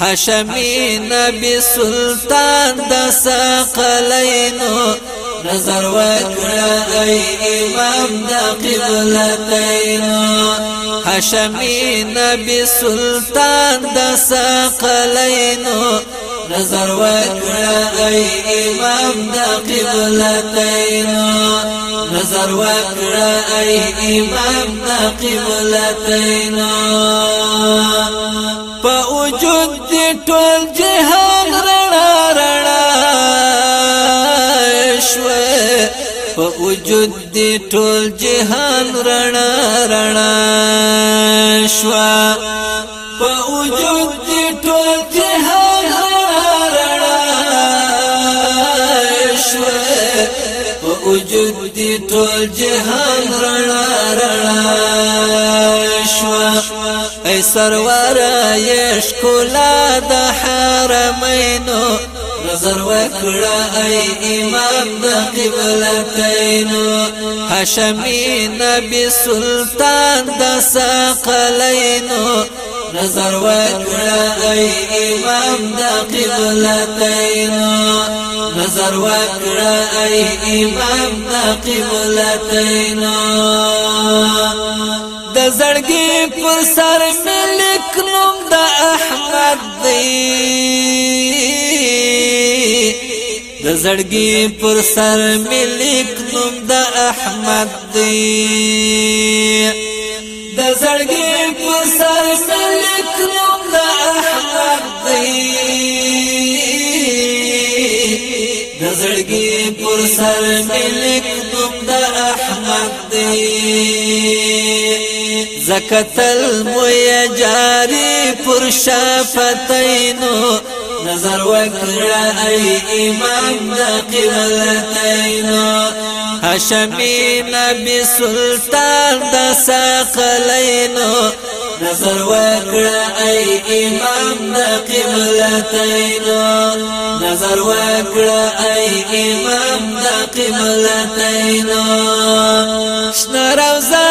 هاشمی نبی سلطان د سقلینو نظر وکړه ای إمام د قبلتینو هاشمی نبی سلطان د سقلینو نظر وکړه ای إمام د قبلتینو نظر وکړه ای إمام د قبلتینو ټول جهان رڼا رڼا شوه. په وجود دې ټول جهان رڼا رڼا شوه. په وجود دې ټول جهان وجود دې ټول جهان رڼا رڼا ای سرور یش کولا د حرمینو نظر وکړه. ای امام د قبلتینو هاشمی نبی سلطان د سقلینو نظر وکړه ای امام د قبلتینو نظر وکړه ای امام د قبلتینو د زړګي پر سر ملک نوم د احمد دی. د زړګي پر سر ملک نوم د احمد دی د زړګي پر سر ملک نوم د احمد دی. د زړګي پر سر ملک نوم د احمد دی. زکتل موی جاری پر شافتینو نظر وکړه ای إمام د قبلتینو هاشمی نبی سلطان د ساقلینو نظر وکړه ای إمام د قبلتینو نظر وکړه ای إمام د قبلتینو شنه روزه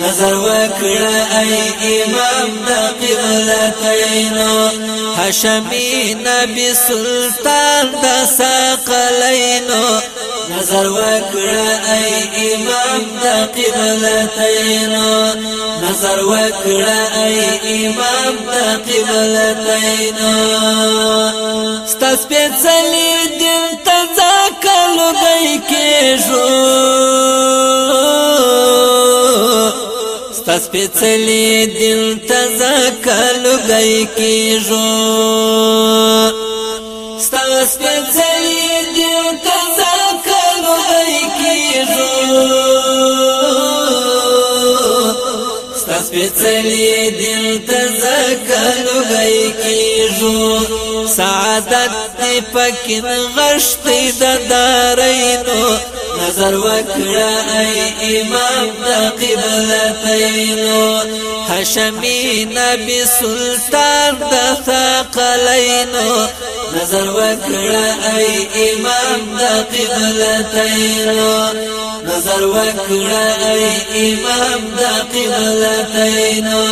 نظر وکړه ای امام د قبلتینو هاشمی نبی سلطان د ساقلینو نظر وکړه ای امام د قبلتینو نظر وکړه ای امام د قبلتینو ستاسو په څلې سپیڅلی دل تذکل گئی کی جو ستا سپیڅلی دل تذکل گئی کی جو دین ته ځکلو گئی کېږو سعادت دی پکې غشتې د دارینو نظر وکړه ای امام د قبلتینو هاشمی نبی سلطان د ثقلینو نظر وکړه ای امام د قبلتینو نظر وکړه ای إمام د قبلتینو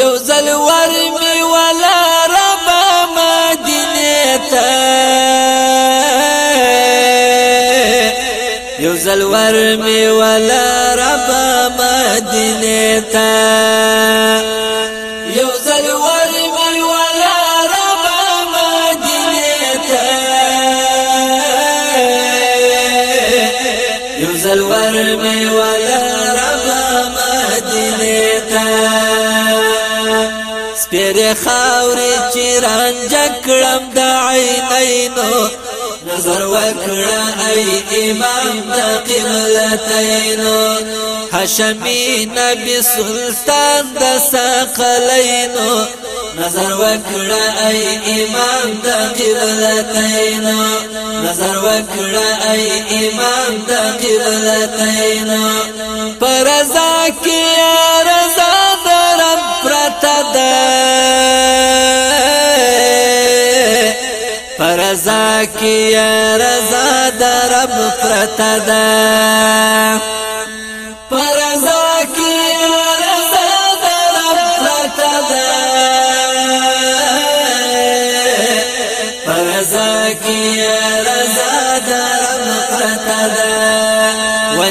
یو ځل ورمی ولا رب مدینه ته یو ځل ورمی ولا رب مدینه ته ځل ورمی ولا رب مدینه ته سپیر خاورې چې رانج کړم د عینینو. نظر وکړه ای امام د قبلتین هاشمی نبی سلطان د ثقلین نظر وکړه ای امام د قبلتین نظر وکړه ای امام د قبلتین پرزا کې رضا درم پرتا ده. رضا کی رضا در پرتا دا کی رضا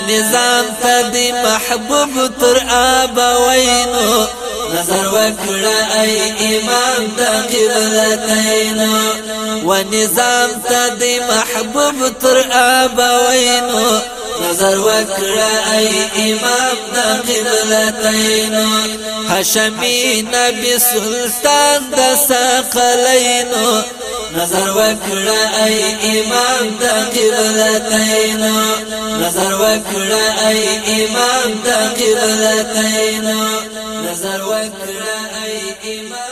نظام محبوب تر آبوینو نظر وکړه ای إمام د قبلتین و نظام ته د محبوب تر ابوینو نظر وکړه ای إمام د قبلتین هاشمی نبی سلطان د ثقلینو نظر وکړه ای امام د قبلتین نظر وکړه ای امام د قبلتین نظر وکړه ای امام.